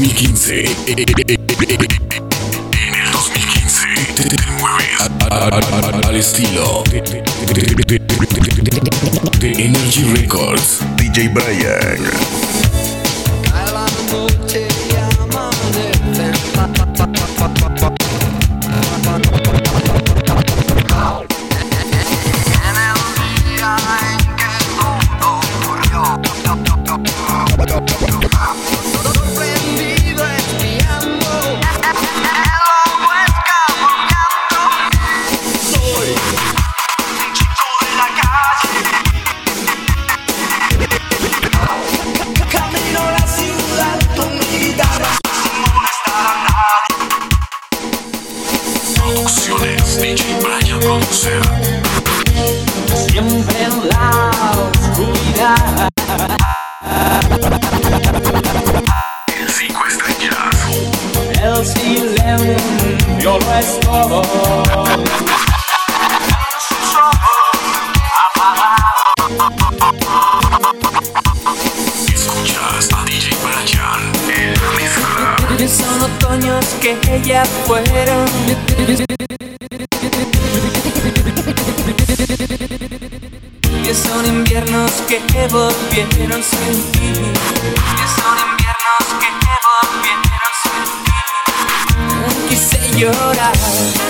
2015. En el 2015 te, al estilo de, Energy Records. DJ Brian. que son inviernos que volvieron sin ti. Que son inviernos que volvieron sin ti. Quise llorar.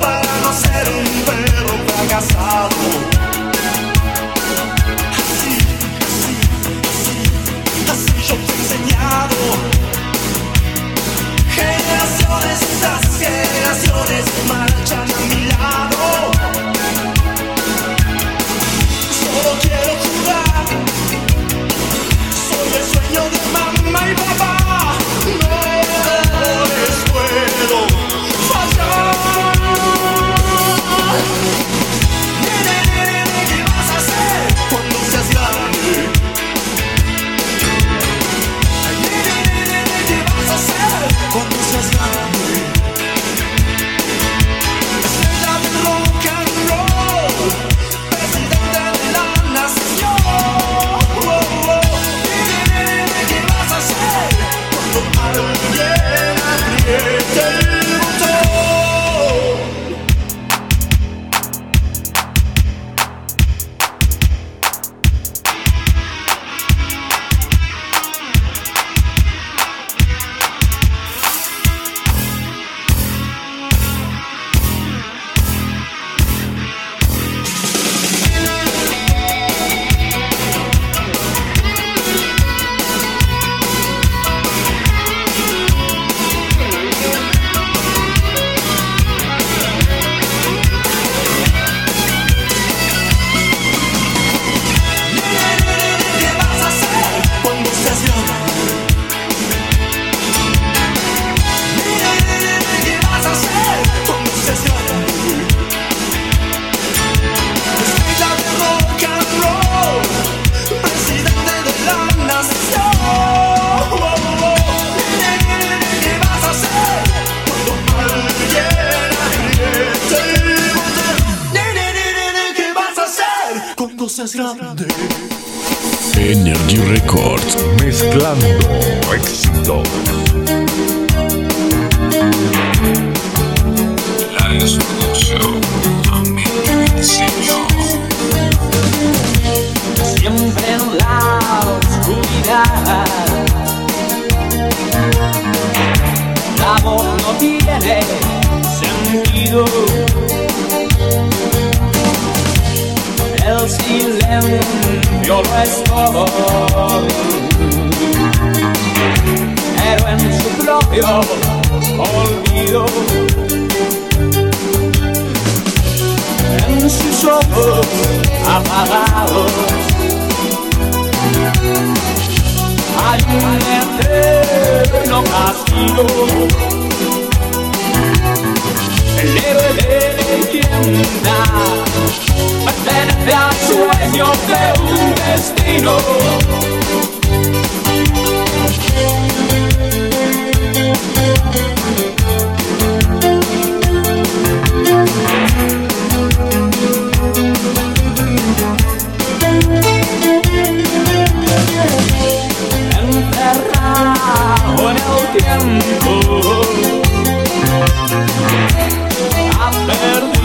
para no ser un perro fracasado. Go. eterno castigo. El héroe de leyenda pertenece al sueño de un destino.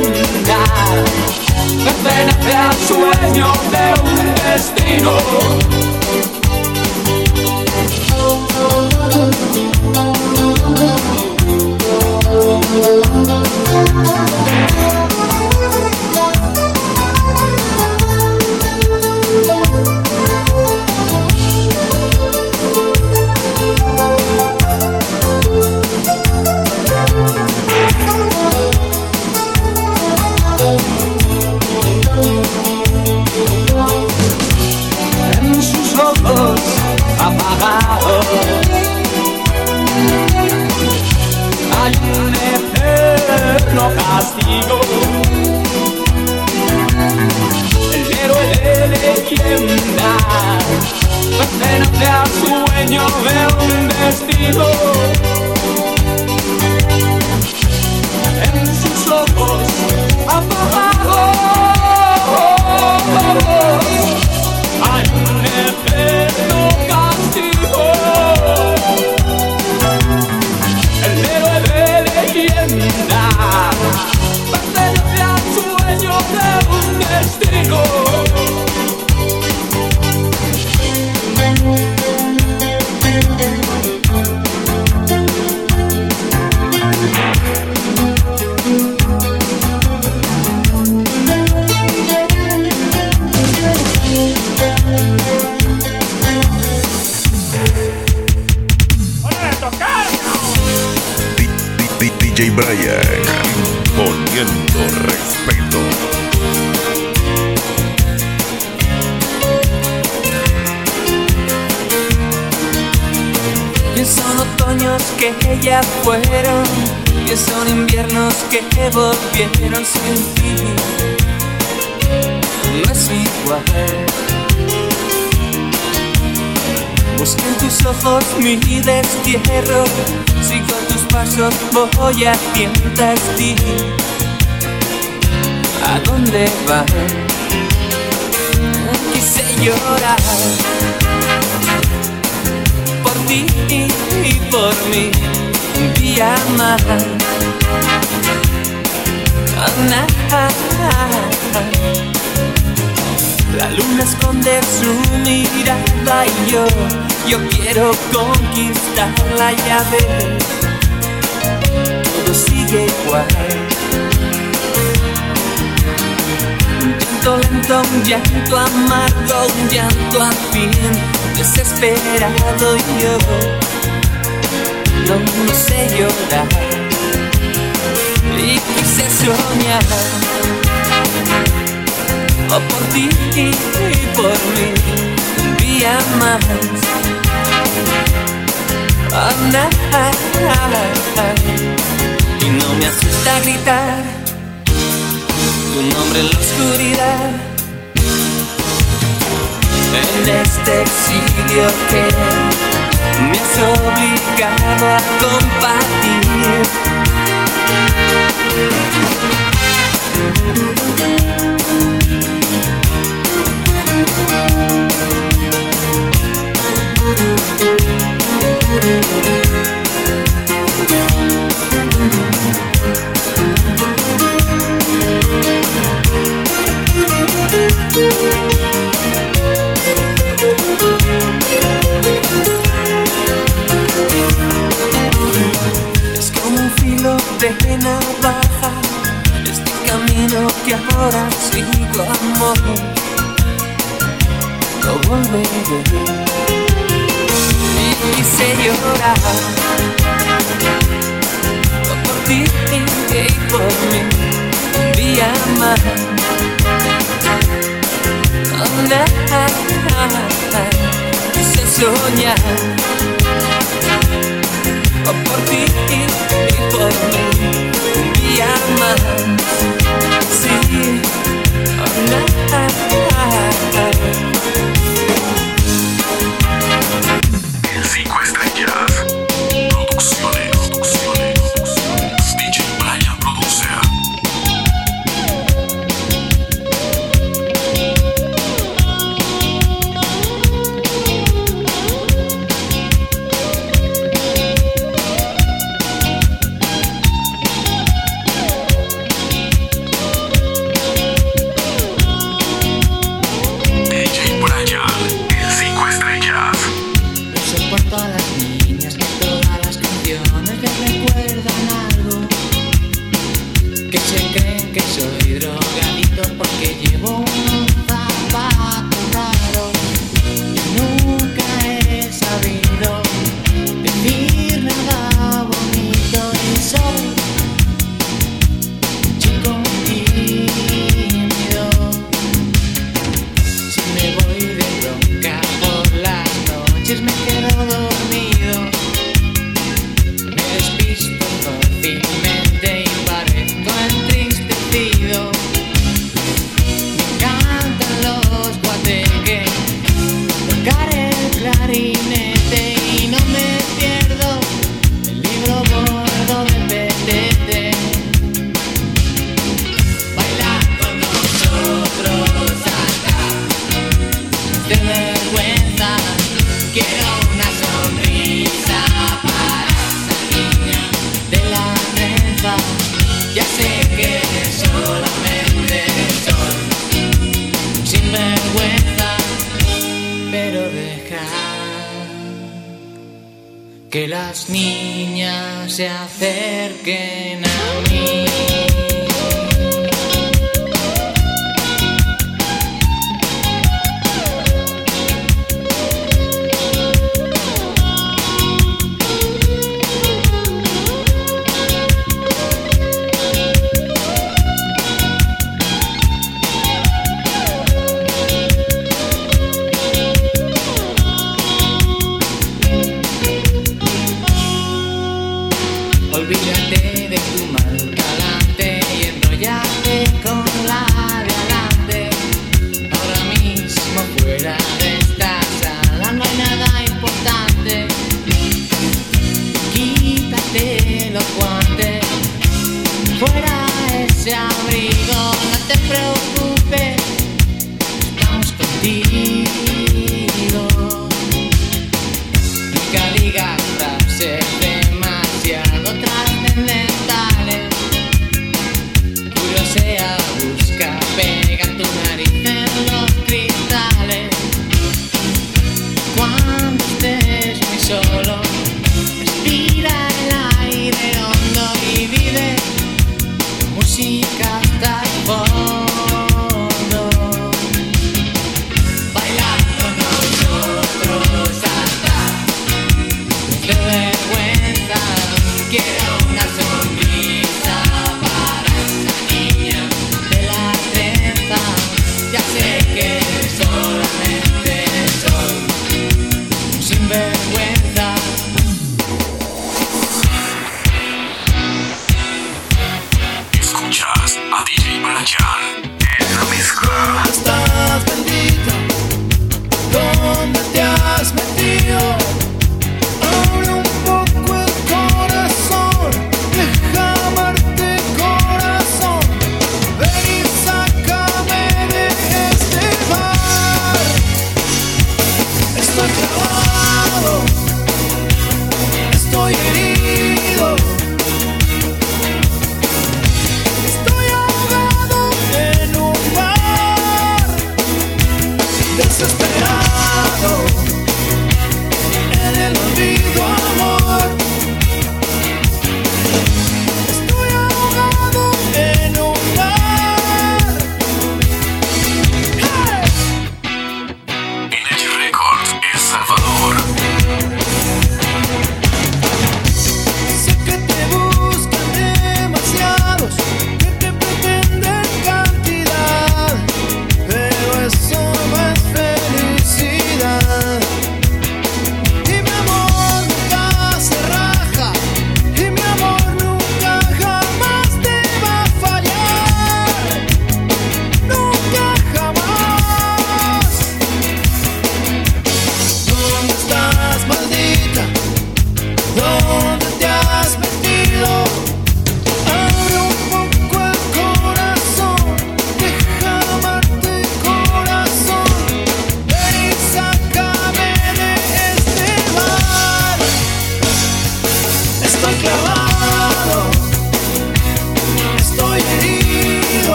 leyenda pertenece al sueño de un destino. Que ya fueron, que son inviernos que volvieron sin ti. No es igual. Busco en tus ojos mi destierro, sigo tus pasos, voy a tientas ti. ¿A dónde vas? Quise llorar por ti y por mí un día más. La luna esconde su mirada y yo, yo quiero conquistarla ya ves. Todo sigue igual. Un llanto lento, un llanto amargo, un llanto al fin, desesperado yo. No, sé llorar y quise soñar o por ti y por mí un día más. Oh, y no me asusta gritar tu nombre en la oscuridad. En este exilio que me has obligado a compartir. No volveré Y quise Por ti y por mí Un día más. Por ti y por mí un día más. Sí, que solamente son sin vergüenza, pero deja que las niñas se acerquen a mí.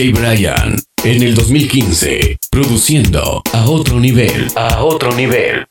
DJ Brian en el 2015, produciendo a otro nivel, a otro nivel.